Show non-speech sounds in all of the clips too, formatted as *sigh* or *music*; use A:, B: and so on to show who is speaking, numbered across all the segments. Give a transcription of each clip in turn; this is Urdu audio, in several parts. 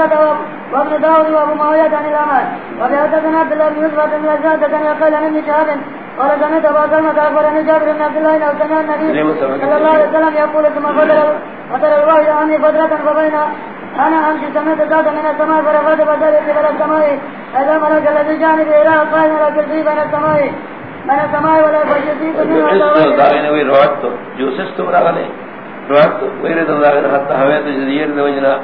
A: حمزة وابن داود وابو معاوية عن الأمر وبحدثنا عبد الله بن يوسف بن الأجزاء كان يقول عن ابن شهاب قال سمعت أبا سلمة أخبرني جابر بن عبد الله أنه سمع النبي صلى الله عليه وسلم يقول ثم فضل فضل الوحي عني فترة فبين أنا أمشي سمعت ذات من السماء فرفعت بدل قبل السماء هذا ملك الذي جانب إلى قائم على كرسي بين السماء بين السماء ولا فجسيك منه
B: داغنوی روات تو جو سستم راغلے روات تو ویرے تو داغن حتی حویت جزیر دو جنا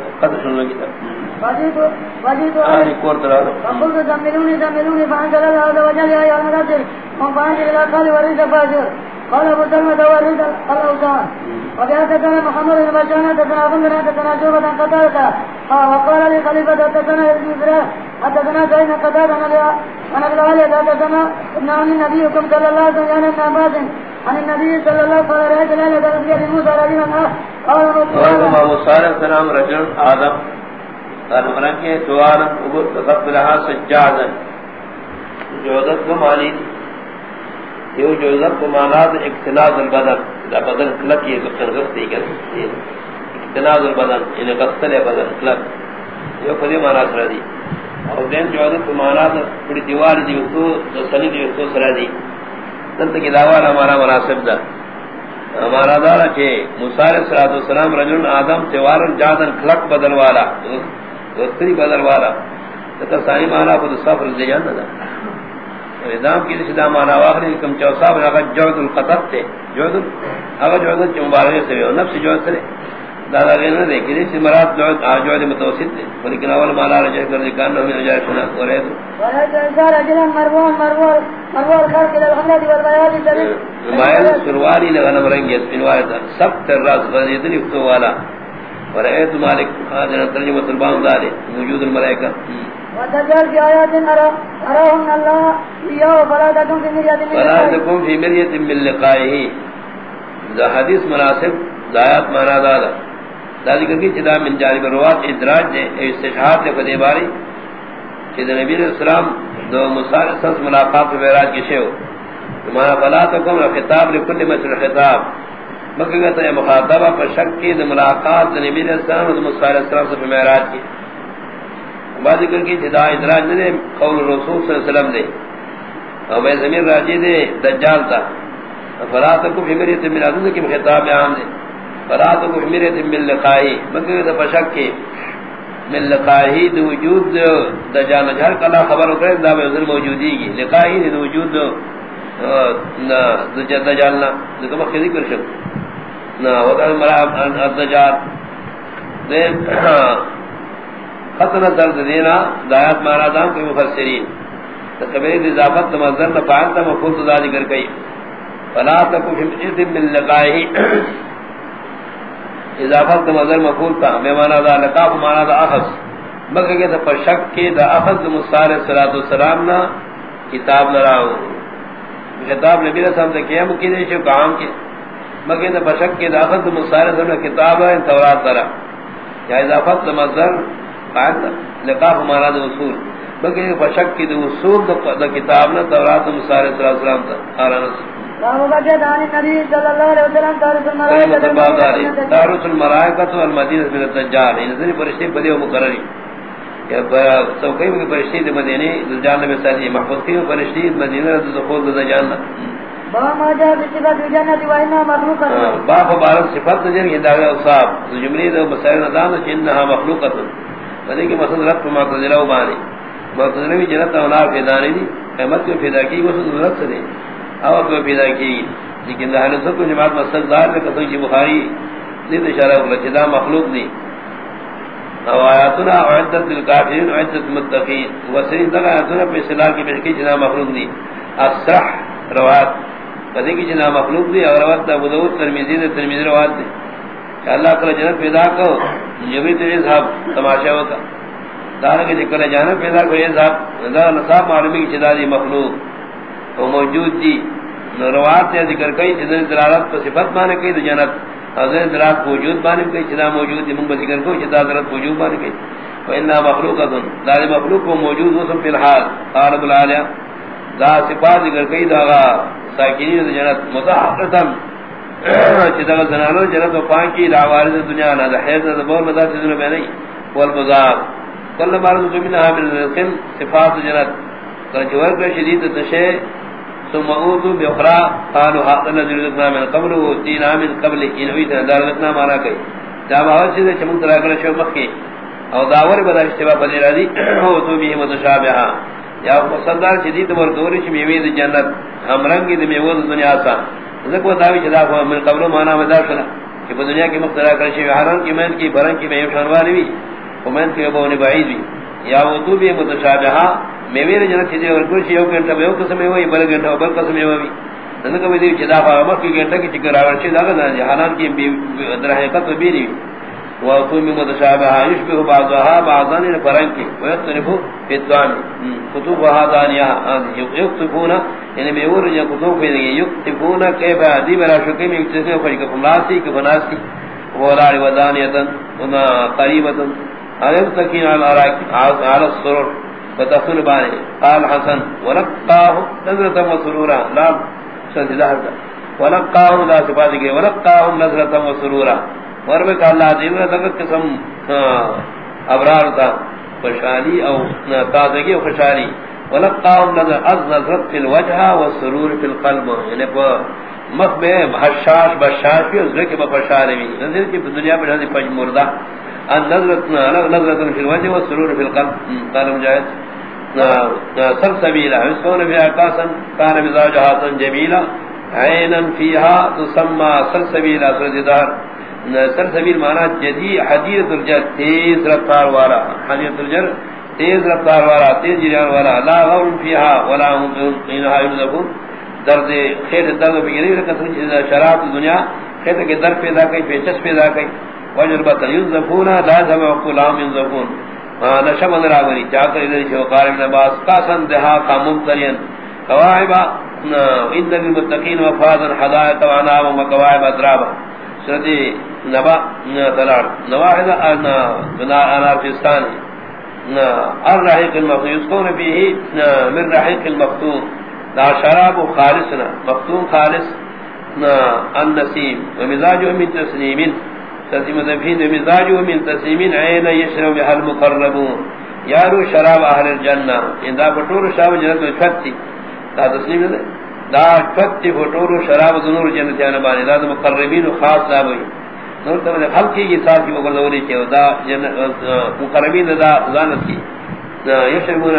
B: کور ترارو
A: فقلت زملوني زملوني فأنزل الله عز وجل يا أيها المنزل من فأنزل إلى قال ورد فاجر قال أبو سلمة ورد الأوسان وبحدثنا محمد بن بندنا حدثنا شعبة قتادة وقال لي خليفة ابن إبراهيم حدثنا سعيد قتادة أنا بالعالية حدثنا ابن عم نبيكم صلى الله عليه وسلم ابن عباس عن النبي صلى الله عليه وسلم رأيت ليلة رسول موسى رجلا قال
B: وانما مصارف سلام رجل آدم۔ قال مرنکے سوالا قبول تقبلها سجادا۔ جودت کو معنی یو جودت کو معنی دا اقتناز البدن۔ دا بدن کلک یہ قرغت دی کر اقتناز البدن یعنی قتل بدن کلک۔ یو خودی معنی سر دی۔ اور دین جودت کو معنی دا بڑی دیوار دی تو سنی دی تو سر دی۔ دلتا کی دعوانا ہمارا مناسب دا۔ ہمارا دارا کہ موسیٰ علیہ السلام رجل آدم تیوارن جادن کلک بدل والا۔ دوستری بدل والا۔ تکر ثانی مانا خود صفر دے جانا دا ادام کی لشدہ مانا واخری کم چوسا بنا اگر جعد القطب تے جعد اگر جعد چی مبارغی سے ہو نفس جعد سرے دادا غیر نہ دے کسی سی مراد جعد جعد متوسط تے ولیکن اول مالا رجع کر دے کانو ہمیں رجع شنا ہو رہے تو۔
A: ورأيت إنسان رجلا مربوع مربوع مربوع الخلق إلى الحمد والبياض الشديد
B: مائل سرواری لغنم رنگی اسپنواری تا سب تر افتو والا۔ ورأيت مالك هذا ترجمة البام ذلك وجود الملائكة.
A: وتجعل في آيات أرى أراهم الله إياه فلا تكن في مرية من
B: فلا
A: لقائه.
B: تكون في مرية من لقائه. ذا حدیث مناسب ذایات مانا دادا دا ذکر کی چدا من جانب روات ادراج دے استشہاد دے فدے باری چدا نبی علیہ السلام دو مصار سنس ملاقات و بیراج کی شیو. مانا فلا تکن خطاب لکل مسل خطاب. مکہ گتا مخاطبہ پر شک کی دا ملاقات نبی علیہ السلام و دا مصار السلام سے بیراج کی۔ بعد ذکر کی چدا ادراج دے، قول رسول صلی اللہ علیہ وسلم دے۔ اور بے زمین راجی دے، دجال تا۔ فلا تکو فی مریت من عدد کی خطاب عام دے۔ فلا تکو فی مریت من لقائی۔ مکہ دا پشک کی۔ من لقائی دا وجود دجال نجھر کلا خبر کرے دا بے حضر موجودی گی لقائی دا وجود دا دجالنا دا کم اخی ذکر شک۔ نا، وقت مرام الدجال دے خطن درد دینا دایات مانا دام کوئی مفسرین۔ تکبیر اضافت مصدر نہ فعلت مفعول ذا ذکر کئی۔ فلا تکو فی اذن من لقائه اضافت مصدر مفعول تا بے معنی ذا لقاف معنی ذا اخذ۔ مگر کہ پر شک کے دا اخذ مصالح صلی اللہ علیہ نا کتاب لراو کتاب نبی علیہ السلام کیا مکی دے شو کام کے مگر کہ پر شک کے دا اخذ مصالح اللہ کتاب ہے تورات درا یا اضافت مصدر فعلت لقاف معنی ذا اصول۔ بلکہ فشک کی دو اصول دا کتاب نا تورات مصالح صلی اللہ علیہ وسلم تا دارس الملائکت والمدینہ من الدجال ان ذری و مقرری۔ یا مدینے دجال میں ساتھی محفوظ کی فرشتے مدینہ دخول دجال
A: وما جاء بصفات
B: باب بارک صفات جن یہ داغ اصحاب جملے دو مسائل نظام کہ انها مخلوقۃ بدے کہ مسل رب معتزلہ بانی۔ معتزلہ بھی جنت اور نار پیدا نہیں دی قیامت کو پیدا کی وہ ضرورت سے نہیں اور کو پیدا کی لیکن اہل سنت کو جماعت مسل دار میں کہتے ہیں بخاری نے اشارہ کیا کہ دا مخلوق نہیں او آیاتنا اعدت للکافرین اعدت متقین وسرین تک آیاتنا پہ اصلاح کی بشکی جنا مخلوق نہیں اصرح روات کہتے کہ جنا مخلوق نہیں اور روات ابو داود ترمیزی دے ترمیزی روات دے کہ اللہ کل جنت پیدا کرو جبری تیرے صاحب تماشا ہوتا. دارا کہ جکل جانب پیدا کرو، یہ صاحب دا نصاب معلومی کی چدا دی مخلوق. وہ موجود دی. روات نے ذکر کئی جنت دلالت پر صفت مانے کئی تو جنت. حضرت دلالت وجود مانے کئی چدا موجود دی منگ ذکر کو چدا دلالت وجود مانے کئی. وإنها مخلوقة، دار مخلوق و موجود وسم في الحال قارب العالیہ دا صفات ذکر کئی دا ساکنین جنت. متحقتا چدا زنانو جنت و پاکی دا وارد دنیا نا دا حیث دا بول مدار چیزنو بے نہیں والمضاب کل مارد زمینہ من رزقن صفات جنت. کرچور کا شدید تشے، ثم اوتو بخرا قالوا هذا الذي رزقنا من قبل وتينا من قبل انوي دار رزقنا مارا کئی. دا باور سے چمن ترا کر شو مخی. او داور بدا اشتبا بدی راضی *clears throat* او تو بھی متشابہ یا مصدر شدید ور دوری چ میوی جنت. ہم رنگ دی میوہ دنیا سا زکو داوی جدا من قبل مانا مدار کنا کہ دنیا کی مخترا کر شی حرام کی من کی برن کی میوہ شنوانی بھی ومن کی ابو نے بعید بھی یا وہ تو بھی متشابہ میں میرے جنت چیزیں اور کچھ یو گھنٹہ میں قسم ہے وہی بل گھنٹہ بل قسم ہے وہی نن کو بھی چدا پا مکھ کی گھنٹہ کی چکر اور چیز اگر نہ حالان کی در حقیقت بھی نہیں وہ تو میں متشابہ یشبہ بعضها کی ويختلف في الدوام كتب هذانيا يكتبون یعنی اور یہ کتب پہ یکتبون کیف ادی برا شکی میں کسی کو کہ فلاسی کہ بناسی ولا ودانیتن وما ایب تکین علی علی السرور فتخل بانی قال حسن. ولقاه نظرة وسرورا. لا شد ظاہر کا ولقاه لا صفات کے ولقاه نظرة وسرورا. وربك اللہ دیو تک قسم ابرار تھا خوشحالی او تازگی و خوشحالی ولقاه نظر از نظرت فی الوجہ والسرور فی القلب. یعنی مخ میں حشاش بشاش بھی اس کے بخشار بھی نظر کی دنیا میں ہندی پنج مردہ ان نظرتنا نظرت فی الوجہ والسرور فی القلب. قال مجاہد سر سلسبیلا اسکون فی اقاسا کان مزاجہاتا جمیلا عینا فیہا تسمى سلسبیلا سرددار سلسبیل مانا جدی حدیث الجر تیز رفتار والا حدیث الجر تیز رفتار والا تیز جریان والا لا غور فیہا ولا انہا یمزکون درد خیر درد بگیری رکھتا شراب دنیا خیر کے درد پیدا کئی پیچس پیدا کئی وجر بطن لا سمع قلام یزفون نشم اندر آگنی چاکر ادھر شو قارب نباس قاسن دہا قامم ترین قوائبا اند المتقین وفاظا حدائت وعناب ومقوائب ادرابا سردی نبا تلار نواحد انار فستانی الرحیق المفتون یسکون بیہی من رحیق المفتون دا شراب خالصنا مفتون خالص النسیم. ومزاجو من تسلیمین. تسلیم ذبین مزاجو من تسلیمین، عین یشرب بها المقربون. یارو شراب اہل الجنہ. ان دا بطور شراب جنت میں فتی دا تسلیم دا فتی بطور شراب دنور جنتیان جانا بانی دا مقربین خاص دا بھئی نور مجھے خلق کی یہ ساتھ کی مقردولی کے دا مقربین دا زانت کی یشربون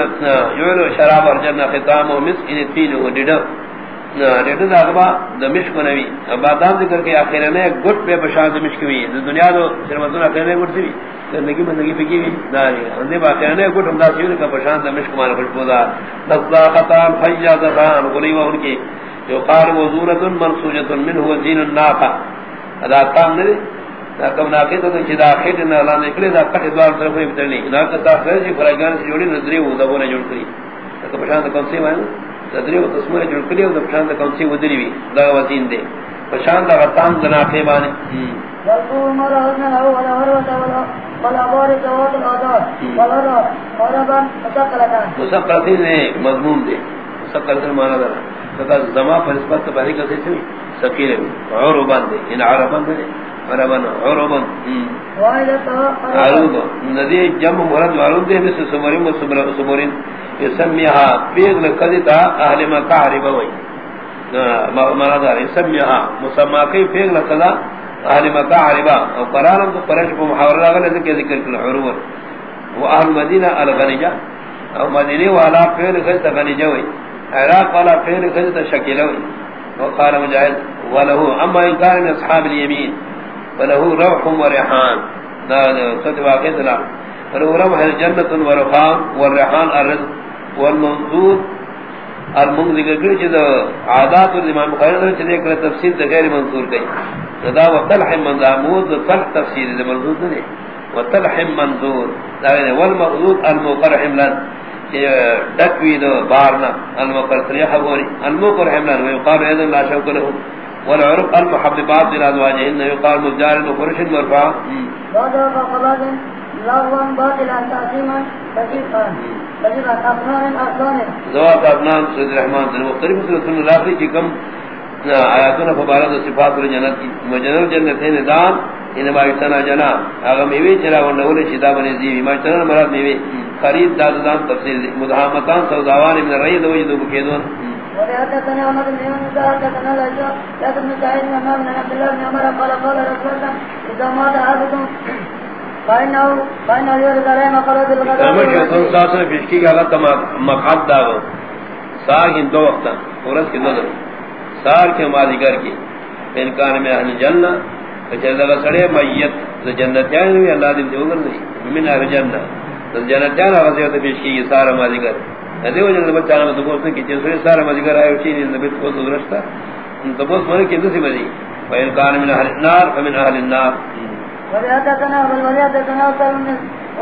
B: یعلو شراب اور الجنہ ختام و مسک تینو ڈیڈو ریٹو دا اغبا دا مشک نوی بادام ذکر کے آخر نے گٹ پہ بشان دا مشک ہوئی دنیا دو شرمتون آخر نے گٹ سی کرنگی بندگی پکی ہوئی داری اندے با آخر نے گٹ ہم دا سیون کا بشان دا مشک مانا خوشبو دا نصدا خطان خیجا دخان غلیوہ ان کی جو قار وزورتن منصوجتن من هو دین الناقا ادا کام نرے دا کم ناقی تو چی دا خیٹ نا نکلے دا کٹ دوار طرف ہوئی بترنی ناکتا خیر جی فراغان سے جوڑی نظری ہو دا بونا جوڑ کری دا بشان دا کم سی مانا تدریو تسمور جڑ کلیو دا پشان دا کونسی ودری وی دا وزین دے پشان دا غطان دا ناقے بانے
A: والقو مرا حسن او ولا هروتا ولا ولا بارك وات الادار ولا مربا مسقلتان
B: مسقلتین ہے مضمون دے مسقلتین مانا دا فتا زما پر اسبت تباری کسی چوئی سکیر ہے. عربان دے ان عربان دے عربان عربان عروب ندی جمع مرد عروب دے مثل سمرین و سمرین يسميها بيغل قدتا اهل مكه ربوي مراد يسميها مسمى كي بيغل قدا اهل مكه ربا او قرار تو قرش کو محاورہ لگا ذکر ذکر کل عروہ واهل مدینہ الغنجہ او مدینہ والا پھر غلط غنجہ وئی عراق والا پھر غلط شکل وئی وقال مجاهد، وله اما ان كان من اصحاب اليمين وله روح وريحان. ذا تتواقع ذلك فله روح الجنة ورخان والريحان الرزق. والمنظور المنذ ذکر چہ عادات الامام بخاری نے چہ ایک تفسیر تے غیر منظور گئی صدا وطلح منظور طلح تفسیر دے منظور نہیں وطلح منظور دارے والمغذوب المقرحم لن کہ دکوی دو بارنا المقر المقرح یحبونی المقرحم لن ويقال اذا لا شوك له. والعرق المحببات للازواج انه يقال مجار وفرش مرفع
A: هذا فقط لغوا باطلا تعظيما كثيرا
B: زوات ابنان سید الرحمن سے مختلف صورت اللہ کی کم آیاتوں نے فبارہ صفات الجنت کی مجنر جنت ہے نظام ان ما تنا جنا۔ اگر میوی چرا و نول شدا بنے دی ما تنا مراد میوی خرید داد دان تفصیل مدھامتان سوداوان من رید و یدو بکیدون۔
A: وحدثنا عمر بن يونس حدثنا سعيد بن عمر بن عبد الله بن عمر قال قال رسول الله اذا مات احدكم فانه فانه يرد عليه مقالات الغداء
B: کما کہ سن ساس نے بشکی کا غلط مقعد دا سار کی دو وقت اورس کی دو سار کے ماضی کی انکان میں اہل جنہ چلے سڑے میت جنتیان بھی اللہ دین دے اگر نہیں من اہل جنہ جنتیان غزیت بشکی سارا ماضی کر ادے وجہ نے بچا تو اس نے کہ جسے سارا مذکر ہے اسی نے نبی کو درستا تو بس مر کے دوسری مری فین من اہل النار فمن اہل النار
A: وبيعتنا وبيعتنا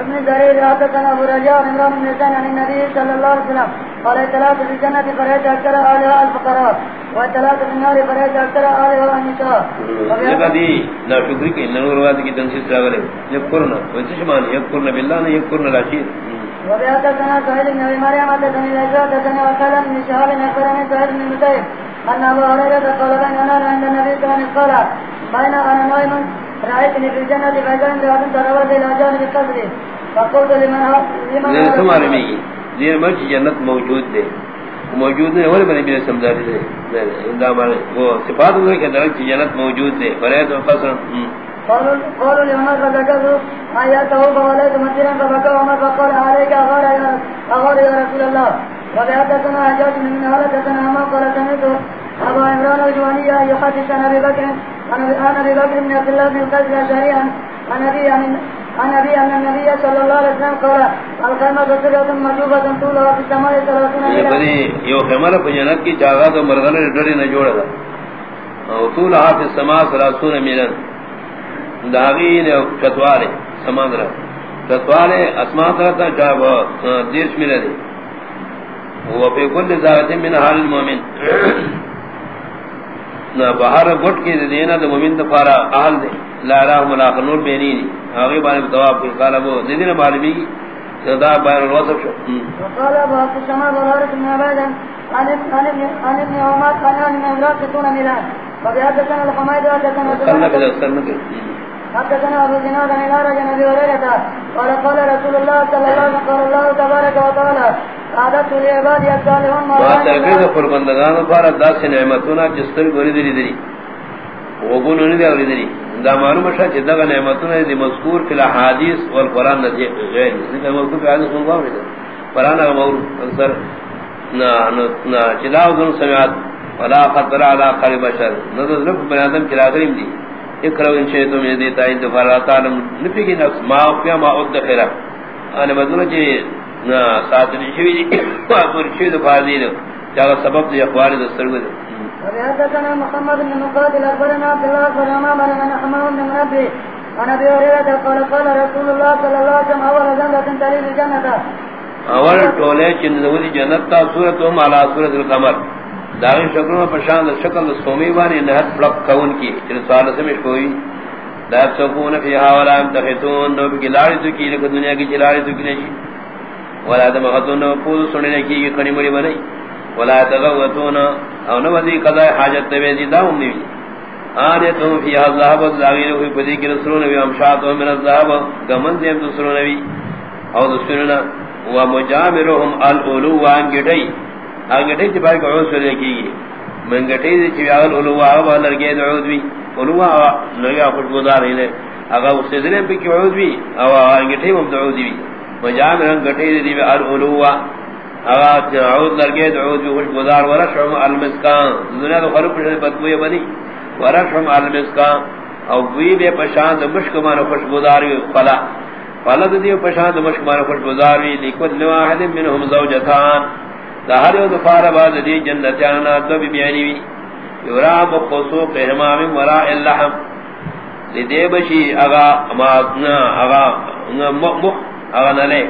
A: ابن زرير عتقنا ابو رجاء عمران بن عن النبي صلى الله عليه وسلم قال ثلاثة في الجنة فرأيت أكثر آلها الفقراء وثلاثة في النار فرأيت أكثر آلها النساء
B: لقدي لا شكري كي نور رواد کی تنسیس راولے یکرنا وانسی شمان یکرنا باللہ نا یکرنا لاشید
A: وبيعتنا بن ابي مريم عتقني الأجراء تتني وسلم من شهاب أكبرني سهيل بن المسيب أن أبو هريرة قال بين عند النبي صلى الله عليه وسلم قال بين أنا نائم رأيتني في الجنة فإذا امرأة تروت إلى جانب قدري فقلت لمن
B: لمن تمہارے میں دیر مرچ جنت موجود دے۔ موجود نہیں ہونے بنے بھی سمجھاری دے۔ وہ صفات ہوئے کہ درک جنت موجود دے۔ فرید و قصر
A: قالوا لعمر فذكروا آياته فوليت مسيرا فبكى عمر فقال عليك أغار يا رسول الله. وبحدثنا حجاج من هلكتنا ما قال سمعت أبا عمران الجوانية يحدث عن أبي بكر. عن أبي بكر بن عبد الله بن القيس الأشعري عن أبي عن أبي أن النبي صلى الله عليه وسلم قال، الخيمة سرة مجوبة طولها في السماء ثلاثون
B: إلى یہ خیمہ پر جنت کی جاگہ تو مرغن ڈڑی نہ جوڑا تھا طولها في السماء ثلاثون میلا داغین چتوارے سمندر چتوارے اسمان تھا جاب دیش ملے دی وہ پہ کل ذات من حال المومن. نہ باہر گٹ کے دینا تو مومن دفارا اہل دے لا راہ ملاق نور بینی آگے بارے جواب کے قال ابو دینا معلومی صدا بیر الوصف شو.
A: وقال ابو عبد السماء بغارة من عبادا عن ابن عمر قال عن امرات ستون ملان وبهذا الحميد وهذا حدثنا ابو زناد عن الارج ابي هريره قال قال رسول الله صلى الله عليه وسلم قال الله تبارك وتعالى عادت لعبادي الصالحون ما
B: تاکید قربندگان پر داس نعمتنا جستر گوری دی دی وګونو نه دی اوری دی دا معلومه شې چې دا نعمتونه دي مذکور فی الاحاديث والقران نه غیر۔ ذکر مذکور فی احادیث الله نه قران هغه مور اکثر نا نا چلاو ګن سمعات ولا خطر على قلب بشر۔ نظر رب بني ادم کی راغریم دی۔ اکرو ان یدیتا ان دفارات عالم نفی کی نفس۔ ما اقیا ما اد خیرہ۔ آنے مدنہ چی ساتنی شوی دی پاکور شوی دفار دی جاگا سبب دی اخوار دی.
A: محمد بن مقاتل اخبرنا عبد الله بن امام بن حمام بن منبه عن ابي هريره قال قال رسول الله صلى الله عليه وسلم اول جنه تلي الجنه
B: اول ٹولے چندولی جنت تا صورت ہم علی صورت القمر. داغی شکل سومی بانی نہت فلق کون کی چل سوال سے مش کوئی دائب سکون فیہا ولا امتخیتون نو بکی لاری تو کی لکھ دنیا کی چلاری تو کی نشی ولا دمغتون نو پود سننے کی کی کنی مڑی بنائی ولا تغوتون او نو دی قضاء حاجت تبیدی داؤں نیوی. آنیتون فیہا الزہب داغی نوی پدی کی نسرون نوی امشاتون من الزہب گمن دیم دسرون نوی او دسرون ومجامرهم الالو وان گڑئی اگٹی چ بھائی کو سورے کی منگٹی دی چ اول اولوا وا لرگے دعود وی اولوا لگا خوش گزار ہے اگا اس سے دنے پہ کی عود وی او اگٹی مم دعود وی مجام رنگ گٹی دی ار اولوا اگا عود لرگے دعود وی خوش گزار ورشم المسکان۔ دنیا تو خراب پر بدبو بنی۔ ورشم المسکان۔ او وی بے پشان مشک مان خوش گزار وی فلا فلا دی پشان مشک مان خوش گزار وی لکل واحد منهم زوجتان۔ دا ہر یو دفار بعد دی جنتیانا دو بی بیانی وی۔ یورا بخصوق احمام وراء اللحم۔ لدے بشی اغا ماتنا اغا مخ اغا نلے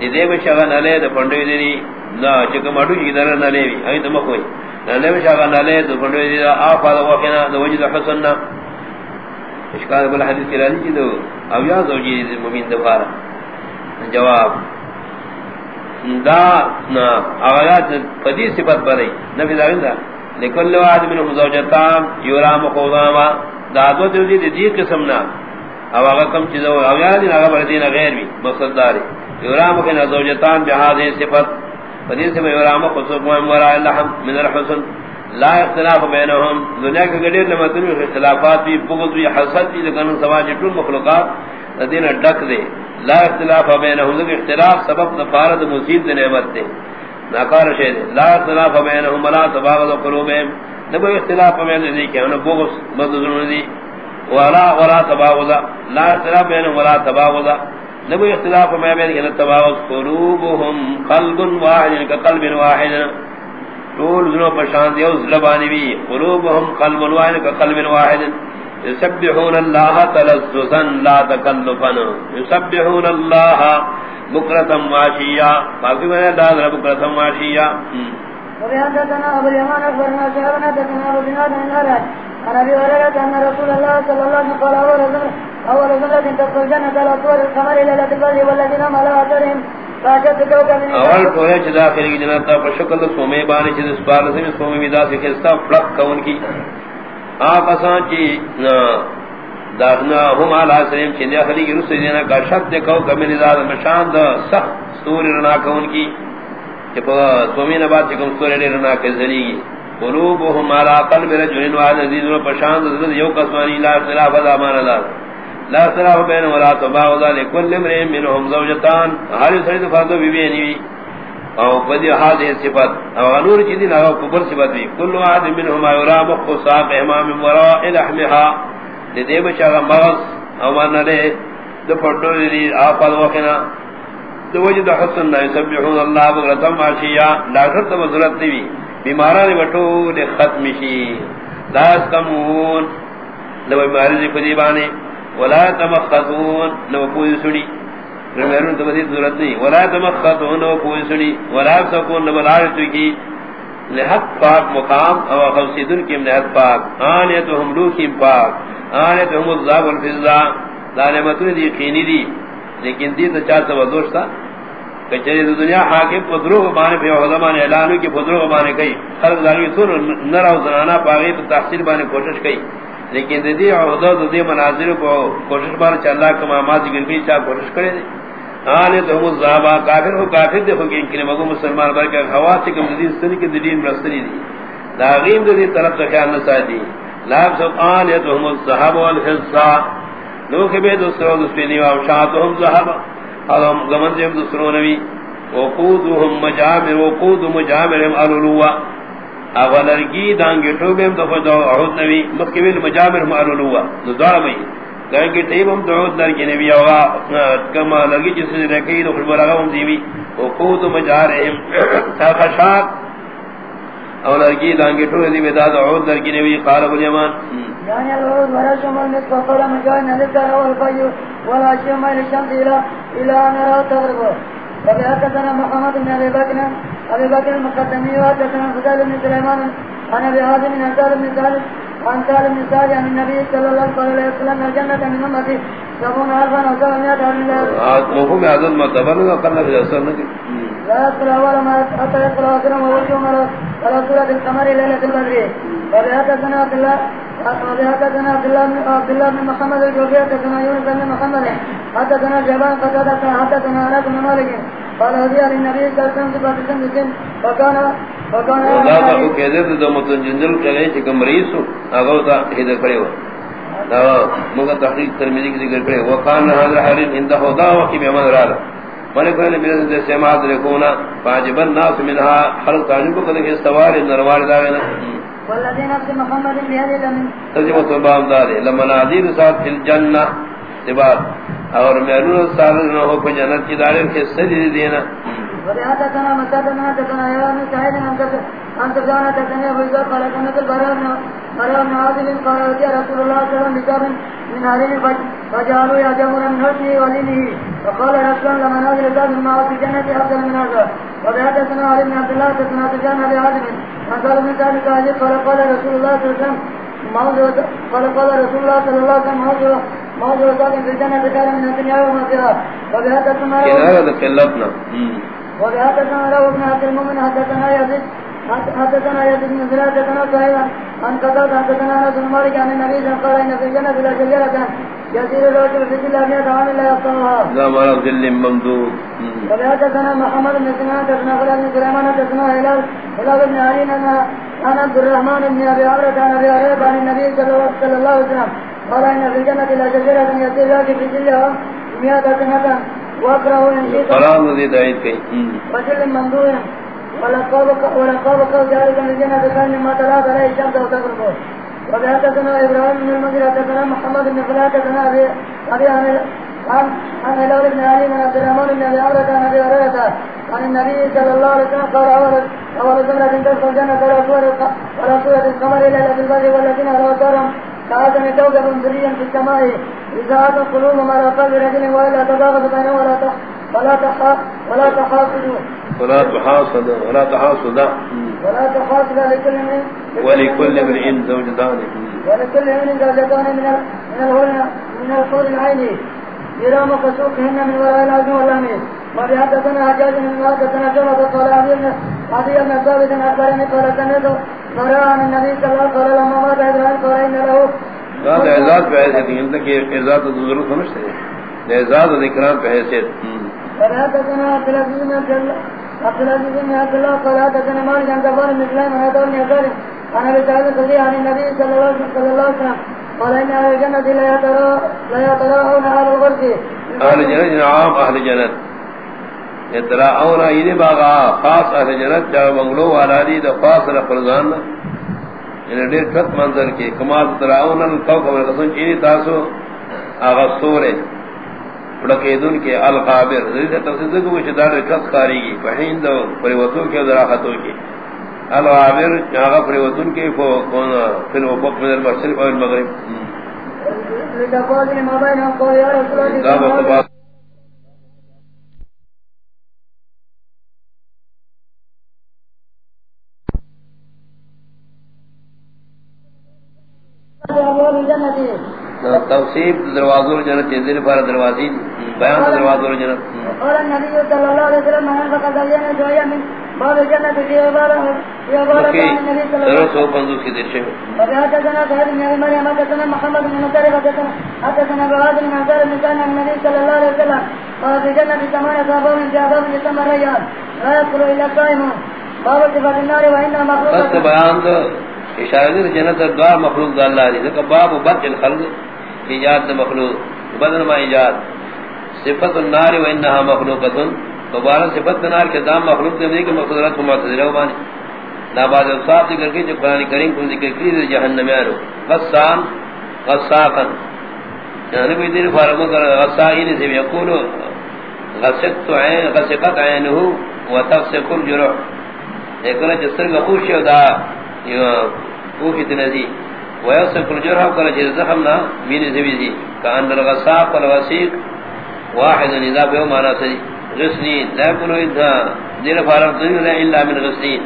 B: لدے بشی اغا نلے دا پندوی دی نا چکا مڈو جی در نلے وی اگی دا مخوی نلے بشی اغا نلے دا پندوی دی دا آفا دا وقینا دا وجد حسننا اشکال بلا حدیث کی راضی چی دو او یا زوجی دی ممین دفارا جواب. دا نا آیات پدی صفت بنی نبی دا دا، لکل واحد من زوجتان، یورام قوضاما دا دو دی دی دی قسمنا او اگر کم چیز او او یاد دین اگر بردین غیر بھی مقصد داری یورام کے نزوجتان جہاد صفت. فدین سے میں یورام خصوص مولا اللہم من الحسن. لا اختلاف بینہم دنیا کے گڑیر لمتن اختلافات بھی بغض بھی حسد بھی لکن سواج طول مخلوقات دین ڈک دے لا اختلاف بینہم لیکن اختلاف سبب نفارد مصیب دے نعمت دے ناکار شہد لا اختلاف بینہم لا تباغض قلوبہم نبو اختلاف بینہم دی کہ انہوں بغض مدد دی ولا ولا تباغض لا اختلاف بینہم ولا تباغض نبو اختلاف میں بین کہ تباغض قلوبهم قلب واحد کا قلب واحد. طول ذنو پشان دیو، زلبانی بھی. قلوبهم قلب واحد کا قلب واحد. يسبحون الله تلذذا لا تكلفا يسبحون الله بكرة وعشيا باقي میں داد رب بكرة وعشيا
A: وبهذا ابو اليمان اخبرنا شهرنا دكنا ابو بناد من الهراج عن ابي هريره ان رسول الله صلى الله عليه وسلم قال اول رسول اول رسول تدخل الجنه على طول القمر ليله البدر والذين هم على اثرهم
B: اول کویا چھ داخل کی جنات پر شکل سومے بانی چھ اس بار سے سومے ودا سے کستا فلک کون کی. آپ اساں چی داخنا ہم علی سلیم چھ داخل کی رسل دینا کا شک دے کو کمی نزاد مشان دا سخ سور رنا کون کی. کہ سومے نہ بات کم سور رنا کے ذریعے قلوبهم على قلب رجل واحد عزيز وبشان ذل يو قسماني لا خلاف ذا مان الله لا خلاف بين ولا تباغض لكل امرئ منهم زوجتان. هل سيد فاضو بيبيني او بدي هذه الصفات. او نور جدي لا قبر صفات. بھی كل واحد منهم يرى مخصاق امام وراء لحمها. لدي بشا مغص او من له دپٹو دی اپل وکنا دو وجد حسن يسبحون الله بغرة معشيا لا شرط ضرورت نہیں بیماران بٹو دے ختم شی لاس کمون. لو بیماری دی پدی بانے ولا تمخذون لو کوئی سڑی رمیرون تو بدی ضرورت نہیں ولا تمخذون لو کوئی سڑی ولا سکون لو لارت کی لحق پاک مقام او خلصیدن کی لحق پاک. آنیتهم لوکیم پاک. آنیتهم الزاب والفضا لانمتون دی خینی دی لیکن دی تو چاہتا وہ کچری دنیا حاکم پدروغ بانے پہ زمان اعلانو کی پدروغ بانے کئی خلق داروی سن نر و زنانا پاگئی تو تحصیل بانے کوشش کئی لیکن دی عہدہ دی مناظر کو کوشش بانے چا اللہ کما ماضی گرمی چاہ کوشش کرے دی آنے تو ہم الزابا کافر ہو، کافر دے ہو کہ انکنے مگو مسلمان برکہ خواست کم دی سنی کی دین مرستنی دی لاغیم دی طرف تو خیال نسا دی لاب سب آنے تو ہم الزہب والحصہ۔ نوخ بے دوسروں دوسری نیوام شاہتهم زہبا ہم گمن دیم دوسرو نبی وقودهم مجامر وقود مجامرهم الولوا اولرگی دانگی ٹوبیم تو خود عہد نبی مخیبیل مجامرهم الولوا دوار میں دانگی ٹیبم ہم دعوت درگی نبی اوغا کما لرگی جس سے رکھی تو خود دیوی وقود مجارهم. *coughs* تا خشاک اولرگی دانگی ٹوبیم دی بداد عہد درگی نبی قال ابو الیمان
A: يعني الورود ولا شمال نسبة قول مجاين نذكر هو الفجر ولا شمال الشمس إلى إلى أن يرى تغرب وفي حدثنا محمد بن أبي بكر أبي بكر المقدمي وحدثنا فضل بن سليمان عن أبي هازم بن أسال بن سالم عن سالم بن سالم عن النبي صلى الله عليه وسلم الجنة من امتی سبون أمتي سبعون ألفا وسبعمائة ألف
B: مفهوم هذا المعتبر قلنا في الأسر نجي
A: لا يدخل أول ما حتى يدخل آخر ووجه مرة على سورة القمر ليلة البدر وبحدثنا عبد الله وبحدثنا عبد الله عبد الله بن محمد الجوفي حدثنا يونس بن محمد حدثنا جبان قتادة حدثنا انس بن مالك قال هدي للنبي صلى الله عليه وسلم صفات سن وكان وكان
B: لا تو کہتے تو متجندل کرے کہ مریض ہو اگر تا ہدر کھڑے دا مگر تحقیق ترمذی کی ذکر کرے، وکان حاضر حرین عند خدا وقی بیمان رالا ملک نے میرے سے سماعت رکونا فاجب الناس منها خلق تعجب کو کہ استوار نروار داغنا
A: والذي نفس محمد بهذه من
B: ترجمہ تو بام دارے لما نادیر ساتھ فی الجنہ سبات۔ اور میرون سال نہ ہو جنت کی دارے کے سجدے دینا۔
A: وبحدثنا مسدنا حدثنا ابن سعيد أن أنت جانا تكني أبو إذا قال كنت البراء بن عازم قال يا رسول الله صلى الله عليه وسلم من هذه فجعلوا يا جمهور من حسنه ولينه وقال رسول لما نازل ذات ما في جنة أفضل من هذا. وبحدثنا علي بن عبد الله حدثنا تجان أبي عازم أن قال من ذلك قال قال رسول الله صلى الله عليه وسلم قال قال رسول الله صلى الله عليه وسلم موضوع ذات في الجنة خير من الدنيا وما فيها. وبحدثنا
B: كنارة قلتنا
A: وبحدثنا له ابن عبد المؤمن حدثنا يزيد حدثنا يزيد بن زلال حدثنا صحيحا عن قتادة حدثنا انس بن مالك عن النبي صلى الله عليه وسلم قال ان في الجنة لا شجرة
B: مرض ذل ممدود
A: وبحدثنا محمد بن سنان حدثنا خلال بن سليمان حدثنا هلال هلال بن علي عن عبد الرحمن بن ابي عمرة عن ابي هريرة عن النبي صلى الله عليه وسلم قال ان في الجنة لا شجرة يسير الرجل في ظلها مئة سنة واقرأه ان شئت
B: قرآن ذي دعيد كي
A: وجل ممدود ولقابك ذلك من الجنة كان مما تلاك عليه الشمس وتقربه وبحدثنا ابراهيم بن المغيرة، حدثنا محمد بن فلاح حدثنا ابي ابي عن عن هلال بن علي بن عبد الرحمن بن ابي عمرة عن ابي هريرة، عن النبي صلى الله عليه وسلم قال اول اول زمرة تدخل الجنة ولا صورة ولا صورة القمر الا في البر والذين على دارهم كعادم كوكب ذريا في السماء اذا اتى القلوب ما لا قلب رجل والا تضاغط بينهم ولا ولا تحا ولا تحاسدوا
B: ولا تحاسد ولا تحاسد.
A: ولا تحاسد لكل من
B: ولكل امرئ زوجتان
A: ولكل من زوجتان من من الهول من الحور العين. يرام فسوقهن من وراء العزم والامين وبحدثنا حجاج من حدثنا شعبة قال عبد بن عدي بن ثابت اخبرني قال سمعت قرأ عن النبي صلى الله عليه وسلم لما مات ابراهيم قال ان له.
B: ذات اعزاز پہ حیثیت ہے انتا کہ اعزاز تو ضرورت سمجھتے ہیں اعزاز و ذکران پہ حیثیت
A: وبحدثنا عبد العزيز بن عبد الله قال حدثنا مالك عن جبار بن سليم عن ابي يسار عن ابي سعيد الخدري عن النبي صلى الله عليه وسلم قال ان اهل الجنه لا يترى لا يتراءون اهل الغرب
B: اہل جنت نعام اہل جنت اتراؤن این باغا، خاص اہل جنت جا بنگلو والا دی، دا خاص رفرزان یعنی دیر کت منظر کی، کمال اتراؤن القوقب القسم چینی تاسو آغا سورے. لقیدن کے القابر. ذریعہ تفسیر کو کہ دار کس کاری کی فہین دو پریوتوں کے دراختوں کی القابر آغا پریوتن کے فو کون وقت من المشرق اور المغرب
A: لتقول ما بينهم قول يا رسول
B: دا وقت
A: الله
B: بعد
A: ابواب الجنه
B: توصیب دروازوں جنت دل پر دروازی بیان دروازوں جنت۔
A: قال النبي صلى الله عليه وسلم من فقد الجنة شوية من باب في عبارة في عبارة
B: مکی
A: عن النبي صلى الله عليه
B: درو
A: وسلم۔
B: کی درشے
A: وبحدثنا سهل بن ابي مريم حدثنا محمد بن مسلم حدثنا حدثنا بعاد بن انصار بن كان النبي صلى الله عليه وسلم۔ قال في جنة ثمانية ابواب في عذاب يسمى الريان لا يدخل الا الصائمون باب صفات النار وانها
B: بس
A: مخلوقة
B: بیان دو اشارہ جنت دعا مخلوق اللہ دی کہ باب بد الخلق۔ ایجاد مخلوق. بدن ما ایجاد. صفت النار و انها مخلوقۃ دوبارہ صفت النار کے دام مخلوق دے کہ مقدرت کو معتزلہ بانی نا بعد صاحب ذکر کی جو قرآن کریم کو ذکر کی ہے جہنم میں رو غسان یعنی بھی دیر فارغ کر غسائین سے یقول غسقت عین غسقت عینه وتغسق الجروح. لیکن جسر کا خوش دا کوفی تنزی. ویغسق الجروح کل جز زخم نا بین زویزی کان الغساق والغسیق واحد اذا به معنی سے غسلین لا يكون اذا دیر فارغ دین لا الا من غسلین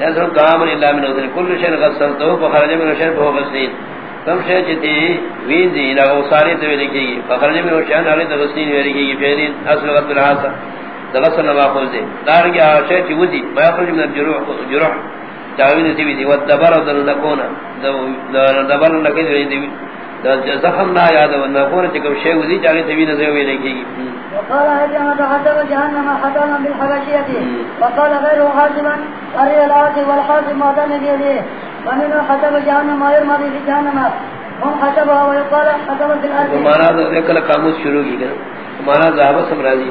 B: لازم طعام الا من غسل كل شيء غسلته فخرج من شيء فهو غسلين. تم شيء جتي وين دي لا وصاري تو لکھی فخرج من شيء علی غسلين لکھی فعل اصل غسل العاص غسل ما قلت دار کی شيء کی ودی ما يخرج من الجروح جروح. تعوین تی دی ودبر ذل نکونا دبر نکید دی زخم نہ یاد و نکون چکم شيء ودی چاہے تی نہ زوی لکھی
A: وقال هجمة حسب جهنم حسنا بالحبشية؟ وقال غيره حاسبا أري العاصي والحاسب معتم بيده ومنه حسب جهنم؟ ويرمى في جهنم. هم حسبها ويقال حسب في الأرض
B: ہمارا کل قاموس شروع کی گنا ہمارا ذهب سمراجی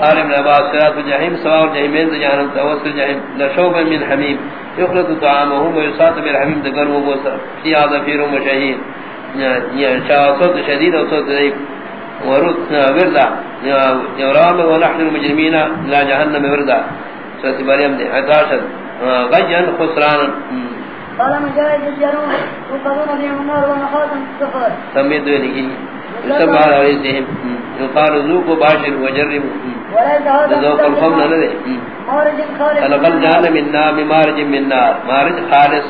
B: قال ابن عباس صراط الجحیم سواء الجحیمین جہنم توسل الجحیم لشوبا من حمیم يخلط طعامهم ويصاط بالحميم دقر وبوسر في عظفير وشهيد شاصد شديد وصوت ذيب ورد وردا يورام ونحن المجرمين لا جهنم وردا سورة مريم دي عطاشا غجا خسرانا
A: قال مجاهد الجنون وقالون بهم النار ونخاطا السفر.
B: سميت ذلك على رئيسهم يقال ذوق باشر وجرب
A: وليس هذا
B: ذوق الخمر لدي
A: مارج خالص.
B: خلق الجان من نار بمارج من نار. مارج خالص.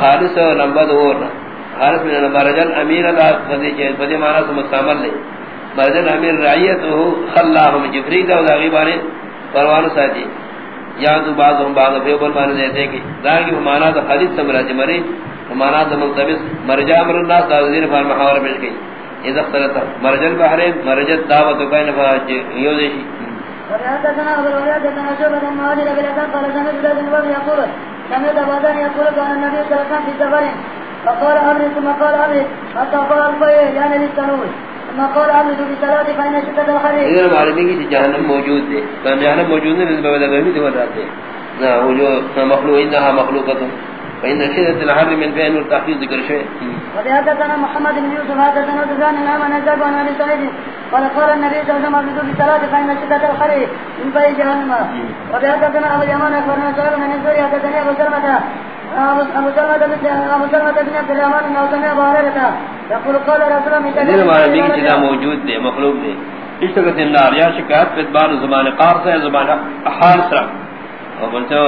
B: خالص لمبد ورنا. خالص من مارج الامیر اللہ فضی چیز فضی مانا سے مستعمل لے مارج الامیر رعیتو خلاہم جفری دا غیبانے پروان ساتھی یا تو بعض ہم بعض. فیوبر مانا دیتے کہ داگی مانا دا حدیث سمراج مری مانا دا ملتبس مرجع امر الناس دا دین فار محاور بلش گئی اذا اختلط. مرج مرجت کئی نفا یو دیشی
A: وحدثنا ابو الوليد بن شعبة بن مهاجر بن لسان قال سمعت بلاد الوضع يقول. سمعت ابادان يقول كان النبي صلى الله عليه وسلم في سفر فقال امر ثم قال امر حتى قال الفيه يعني للتنوي ثم قال امر بصلاة فإن شدة الخريف
B: اذا معلومی کی جہنم موجود ہے جہنم موجود ہے نسبت بدل وہ جو مخلوق انها مخلوقۃ فإن شدة الحر من بين التحقيق ذکر شيء.
A: وحدثنا محمد بن يوسف حدثنا سفيان بن عمرو نزل عن ابي سعيد قال قال النبي صلى الله عليه وسلم فإن شدة الخريف من بين جهنم. وحدثنا ابو اليمان اخبرنا سؤال من سوريا حدثني ابو سلمة ابو سلمة ابو سلمة بن عبد الرحمن انه سمع هريرة يقول قال رسول الله صلى الله عليه
B: جدا
A: وسلم
B: موجود ہے مخلوق ہے اس طرح سے نار یا شکایت پہ زبان قار سے زبان حال اور بلچو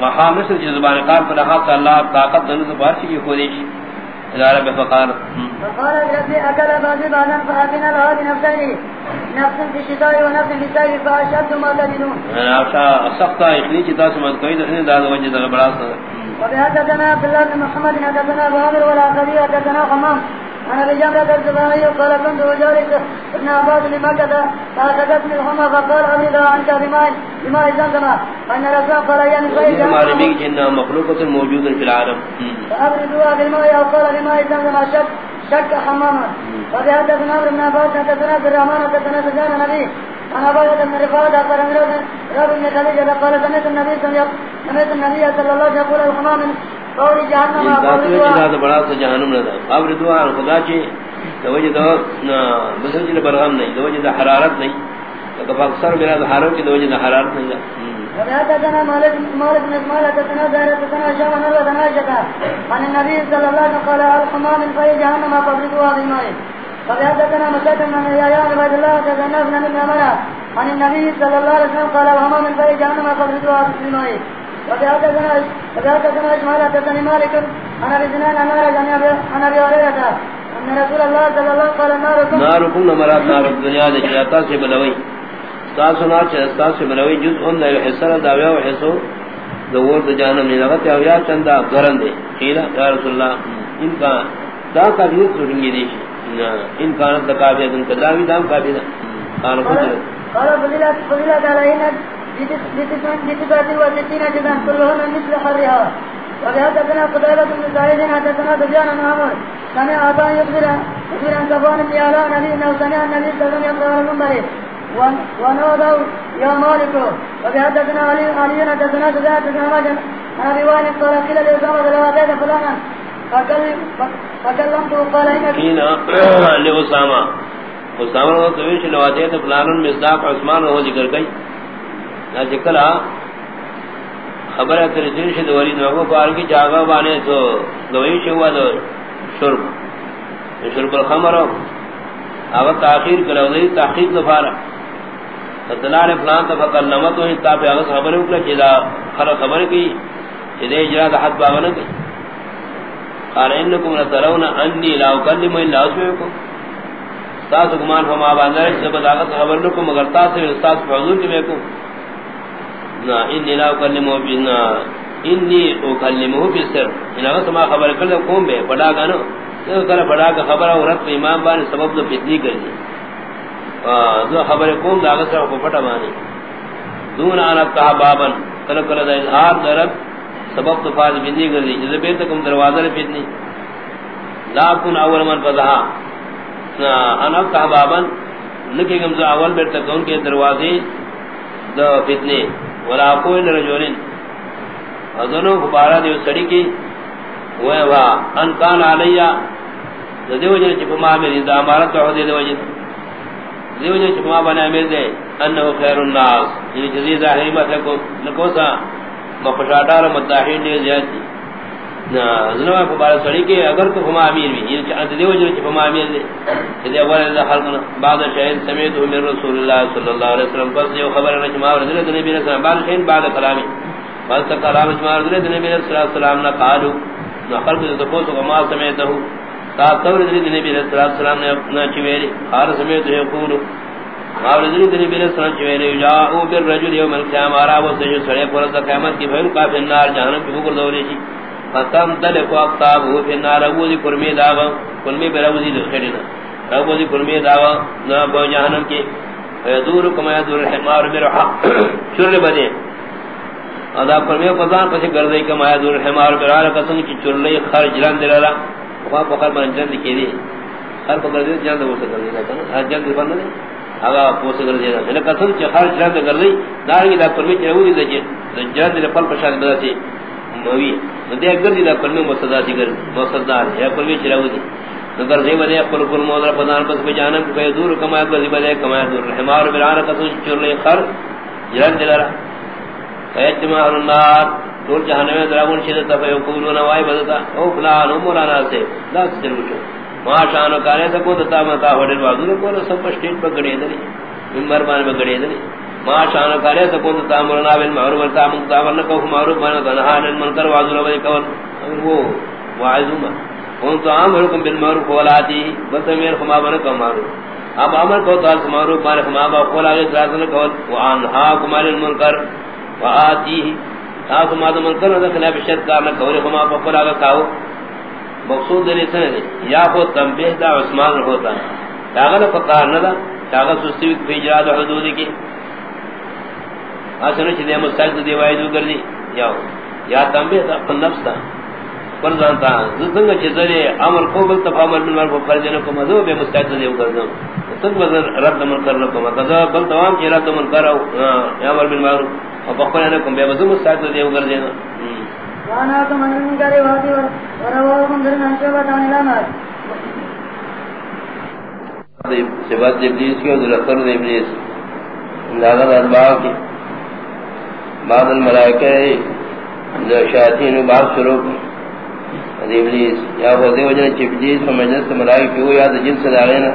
B: محام نسل کی زبان قار پر حال سے اللہ طاقت دنو سے بارچی کی خودیش ادارہ بے فقار۔
A: فقال الذي اكل بعضي بعضا فاتنا له بنفسه نفس في الشتاء ونفس في الصيف فاشد ما تجدون
B: افشا سخت اخنی چتا سمجھ کوئی دخنی داد وجہ دا بڑا سا۔
A: وبحدثنا عبد الله بن محمد حدثنا ابو عامر ولا قضيه حدثنا حمام۔ انا بجامع الزبائي قال كنت وجارك ابن عباس لمكة فاخذتني الحمى فقال ابي عنك بماء بماء زمزم ان رسول قال يعني خير
B: معلومی کی جنہ مخلوقت موجود فی العالم.
A: فابردوا بالماء او قال بماء زمزم شك شك حماما. وبحدثنا عمرو بن عباس حدثنا عبد الرحمن حدثنا سجان نبي انا بابا بن رفاعه اخبر من رب بن خديجه قال سمعت النبي صلى الله عليه وسلم يقول الحمام
B: دا بڑا جہنم خدا چے دا بسن چلے برغم نہیں توجہ دا حرارت نہیں۔ تو اکثر میرا دا حرارت کی توجہ دا حرارت نہیں
A: مالك مالك بن اسماعيل حدثنا زهرة حدثنا هشام عن عروة عن عائشة عن النبي صلى الله عليه وسلم قال الحمام من في جهنم فابردوها بالماء وحدثنا مسدد بن يحيى عن عباد الله ابن ابن عمر عن النبي صلى الله عليه وسلم قال الحمام من في جهنم فابردوها بالماء وحدثنا وحدثنا اسماعيل حدثني مالك عن ابي سنان عن عائشة عن ان رسول الله صلى الله عليه وسلم قال ناركم
B: نمرات نار دنیا دے چاہتا سے بلوئی. استاد سنا چاہتا استاد سے بلوئی جز ان دے حصہ داویا و حصو دور دے جہنم نے لگا تیا چندا گرن دے. کیلا یا رسول اللہ. ان کا دا کا بھی سنگی دی ان کا دا کا بھی ان دام کا بھی قال قال
A: قال فضيلة فضيلة كلهن مثل حرها بن سعيد حدثنا سفيان بن عمر سمع يخبر يخبر عن صفوان بن نبي سمع النبي صلى الله عليه وسلم يقرأ المنبر ونوضوا يا مالك وبهدثنا علي علي حدثنا سفيان حدثنا عن ابي وائل قال قيل لأسامة لو فلانا فكلمته قال انك
B: کینا لاسامہ اسامہ کو تویش لواتے مصداق عثمان وہ ذکر گئی نہ ذکر خبر ہے تیرے دل سے دوری نو کو ار کی جاگا بانے تو دوئی سے ہوا دو شرب. شرب الخمر اب تاخیر کرو دی تحقیق دفارا فتلان فلان تفقل نمت ہوئی تاپی اغس خبر اکلا چیزا خر خبر کی چیزا اجراد حد باغنا کی قال انکم لترون انی لا اکلم الا اسمعکم استاذ گمان ہم باندر ہے جب داغت خبر لکم مگر تا سے استاذ حضور کی میں کو انی لا اکلم بنا انی اکلمہ بالسر ان اگر سما خبر کر قوم بے بڑا گانو تو کر بڑا کا خبر اور رب امام بان سبب تو فتنی کر دی. ا خبر قوم داغت کو پٹا مانی دون ان ابتا بابن کل کل دا اظہار دا درب سبب تو فاض بندی کر دی. جب تک ہم دروازہ فتنی. لا کن اول من فضحا. انا کہبابن لکھے گم سے اول بیر تک ان کے دروازے دا فتنے ولا کوئی رجولن اذنو غبارہ دیو سڑی کی وہ وا ان کان علیا دیو جن چھ پما میری دا امارت تو دے دیو جن دیو جن چھ پما بنا میرے دے انه خیر الناس. یہ جزی ہے مت کو نکوسا سا مفشاٹار متاہین نے زیادتی نا کو بار سڑی کے اگر تو ہم امیر بھی، یہ چاہت دیو جو ہم امیر دے۔ کہ اول ذا خلقنا بعد شاہد سمیت من رسول اللہ صلی اللہ علیہ وسلم بس جو خبر ہے جماع رسول اللہ نبی صلی اللہ علیہ وسلم بعد کلامی۔ بس کلام جماع رسول اللہ نبی صلی اللہ علیہ وسلم نے قالو۔ نو خلق تو کو تو ما سمیت ہو تا تو نبی صلی اللہ علیہ وسلم نے اپنا چویری ہر سمیت ہے کو اور ذری دنی بیر سن چویرے جاءو بالرجل یوم القیامہ ارا وہ سے سڑے پر قیامت کی بھن کا نار جہنم کی بگر دوری چی ختم دل کو اقتاب ہو پھر نار ابو دی کرمی داوا کرمی پر ابو دی دکھڑینا ابو دی کرمی داوا نہ بو جہنم کی دور کما دور الحمار میرا حق چرل بدے ادا کرمی قضان پس گردے کما دور الحمار میرا قسم کی چرلے خرج رن دلالا وہاں بخار من جند کی دی ہر پکڑ دے جند ہو سکتا ہے جند بن دے۔ اگا پوس کر دے میں نے قسم چ خرج جند کر دی دار کی دا کرمی چروی دے جند دے پل پشان بداسی موی دے اگر دی دا کل میں مصدا سی کر مصدا ہے کل چراو دی اگر دے ودے کل کل مولا پدان پس پہ جانم کہ دور کما اگر دی ودے کما دور. حمار بران کا تو چرلے خر جان دلارا ایتما النار. دور جہنم میں دراون شدت فہ یقولون وای بدتا او فلان او مولانا سے لا چل وچو ما شان کارے تو کو دتا متا وڈل وادو کو سب سٹیٹ پر دلی ممبر مان میں دلی ما شان کرے تو کو تامر نا بن معروف ورتا مقتابن کو معروف بنا تنہا ان منکر واذر و کون وہ واعظم ان تو عام حکم بالمعروف ولاتی بس میر خما بن کو معروف۔ اب امر کو تو معروف بن خما با قول اگے ذاتن کو وان ہا کمال المنکر واتی تا ما تو منکر نہ خلاف شرط کا نہ کور خما با قول اگے کاو مقصود دے سن یا کو تنبیہ دا عثمان ہوتا ہے داغل فقار نہ دا داغل سستی فی جراد حدود کی۔ اسن چ دے مستعد دی وای دو کر دی یا یا تمبے تا نفس تا پر جانتا زنگ چ زرے امر کو بل تفامل من مرفو کر دینا کو مدو بے مستعد دی کر دو سن وزر رد من کر لو کو تذا بل تمام چ رد من کرو یا امر بن معروف اور بقول نے کم بے مدو مستعد دی کر دینا
A: وانا تو من کرے وادی اور وہ من در نہ شبا تانی لانا
B: سبات ابلیس کی اور اثر ابلیس لاغت ارباب کی بعض الملائکہ شیاطین باب شروع ابلیس. یا وہ دے وجہ چپجیز و مجلس ملائکہ ہو یا جن سے داغینا